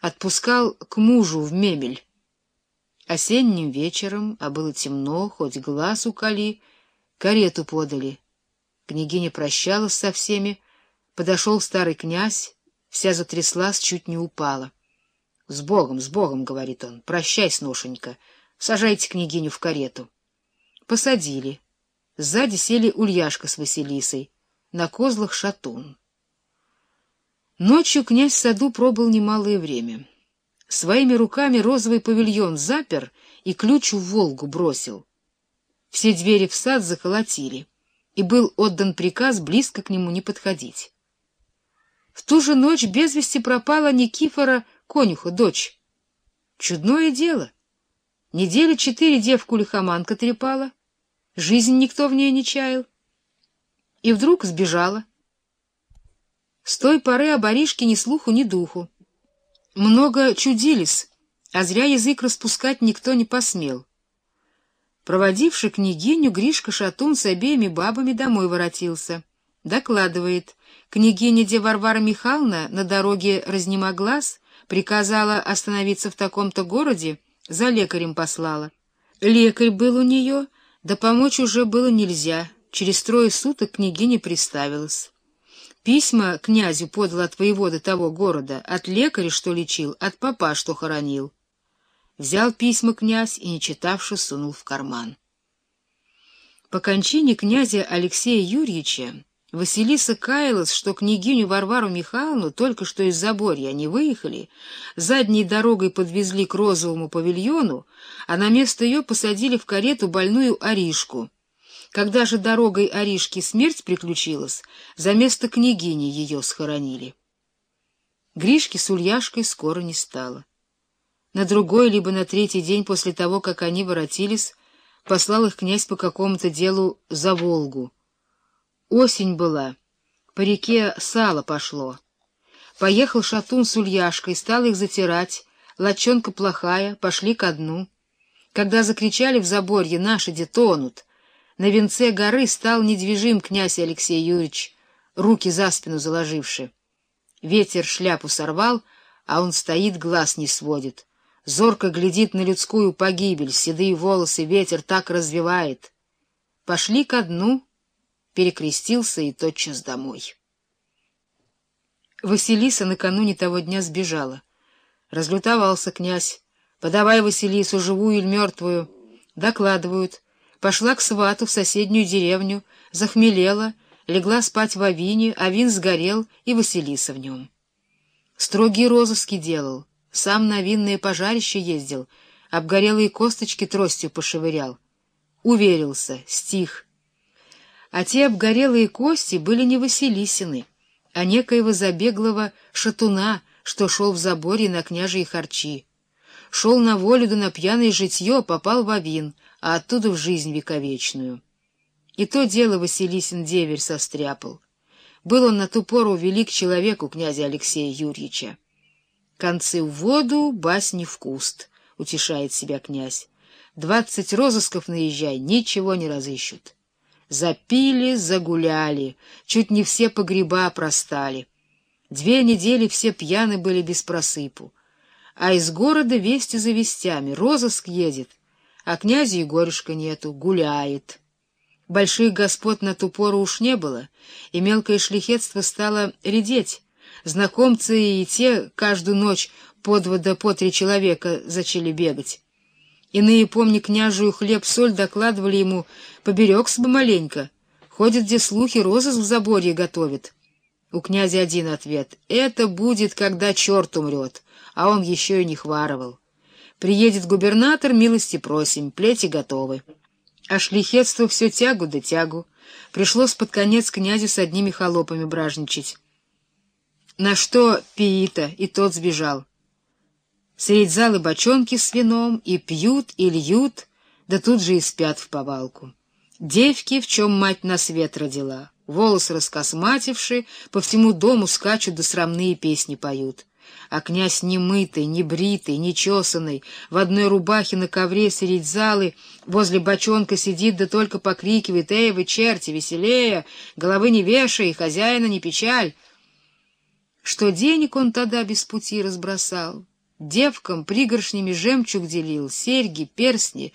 отпускал к мужу в мебель. Осенним вечером, а было темно, хоть глаз уколи, карету подали. Княгиня прощалась со всеми, подошел старый князь, вся затряслась, чуть не упала. — С Богом, с Богом, — говорит он, — прощай, сношенька, сажайте княгиню в карету. Посадили. Сзади сели Ульяшка с Василисой, на козлах шатун. Ночью князь в саду пробыл немалое время. Своими руками розовый павильон запер и ключ в Волгу бросил. Все двери в сад заколотили, и был отдан приказ близко к нему не подходить. В ту же ночь без вести пропала Никифора конюха, дочь. Чудное дело. Недели четыре девку лихоманка трепала, жизнь никто в ней не чаял. И вдруг сбежала. С той поры об Аришке ни слуху, ни духу. Много чудились, а зря язык распускать никто не посмел. Проводивший княгиню, Гришка Шатун с обеими бабами домой воротился. Докладывает, княгиня де Варвара Михайловна на дороге разнемоглаз, приказала остановиться в таком-то городе, за лекарем послала. Лекарь был у нее, да помочь уже было нельзя, через трое суток княгиня приставилась. Письма князю подал от воевода того города, от лекаря, что лечил, от папа, что хоронил. Взял письма князь и, не читавши, сунул в карман. По кончине князя Алексея Юрьевича Василиса каялась, что княгиню Варвару Михайловну только что из Заборья они выехали, задней дорогой подвезли к розовому павильону, а на место ее посадили в карету больную Аришку — когда же дорогой Аришки смерть приключилась, за место княгини ее схоронили. Гришки с Ульяшкой скоро не стало. На другой, либо на третий день после того, как они воротились, послал их князь по какому-то делу за Волгу. Осень была, по реке сало пошло. Поехал шатун с Ульяшкой, стал их затирать, лочонка плохая, пошли ко дну. Когда закричали в заборье «Наши де тонут!», на венце горы стал недвижим князь Алексей Юрьевич, руки за спину заложивши. Ветер шляпу сорвал, а он стоит, глаз не сводит. Зорко глядит на людскую погибель, седые волосы ветер так развивает. Пошли ко дну, перекрестился и тотчас домой. Василиса накануне того дня сбежала. Разлютовался князь. «Подавай Василису, живую или мертвую». Докладывают — Пошла к свату в соседнюю деревню, захмелела, легла спать в авине, а вин сгорел, и Василиса в нем. Строгие розыски делал, сам на винное пожарище ездил, обгорелые косточки тростью пошевырял. Уверился, стих. А те обгорелые кости были не Василисины, а некоего забеглого шатуна, что шел в заборе на княжьи харчи. Шел на волю да на пьяное житье, попал в авин — а оттуда в жизнь вековечную. И то дело Василисин деверь состряпал. Был он на ту пору велик человек у князя Алексея Юрьевича. «Концы в воду, басни в куст», — утешает себя князь. «Двадцать розысков наезжай, ничего не разыщут». Запили, загуляли, чуть не все погреба простали. Две недели все пьяны были без просыпу. А из города вести за вестями, розыск едет, а князя Егорюшка нету, гуляет. Больших господ на ту пору уж не было, и мелкое шлихетство стало редеть. Знакомцы и те каждую ночь по два да по три человека зачали бегать. Иные, помни, княжую хлеб-соль докладывали ему, поберегся бы маленько. Ходят где слухи, розыск в заборье готовят. У князя один ответ — это будет, когда черт умрет, а он еще и не хваровал. Приедет губернатор, милости просим, плети готовы. А шлихетство все тягу да тягу. Пришлось под конец князю с одними холопами бражничать. На что Пиита, и тот сбежал. Средь залы бочонки с вином, и пьют, и льют, да тут же и спят в повалку. Девки, в чем мать на свет родила, волосы раскосмативши, по всему дому скачут да срамные песни поют а князь немытый, небритый, нечесанный, в одной рубахе на ковре средь залы, возле бочонка сидит, да только покрикивает «Эй, вы черти, веселее! Головы не вешай, хозяина не печаль!» что денег он тогда без пути разбросал, девкам пригоршнями жемчуг делил, серьги, перстни,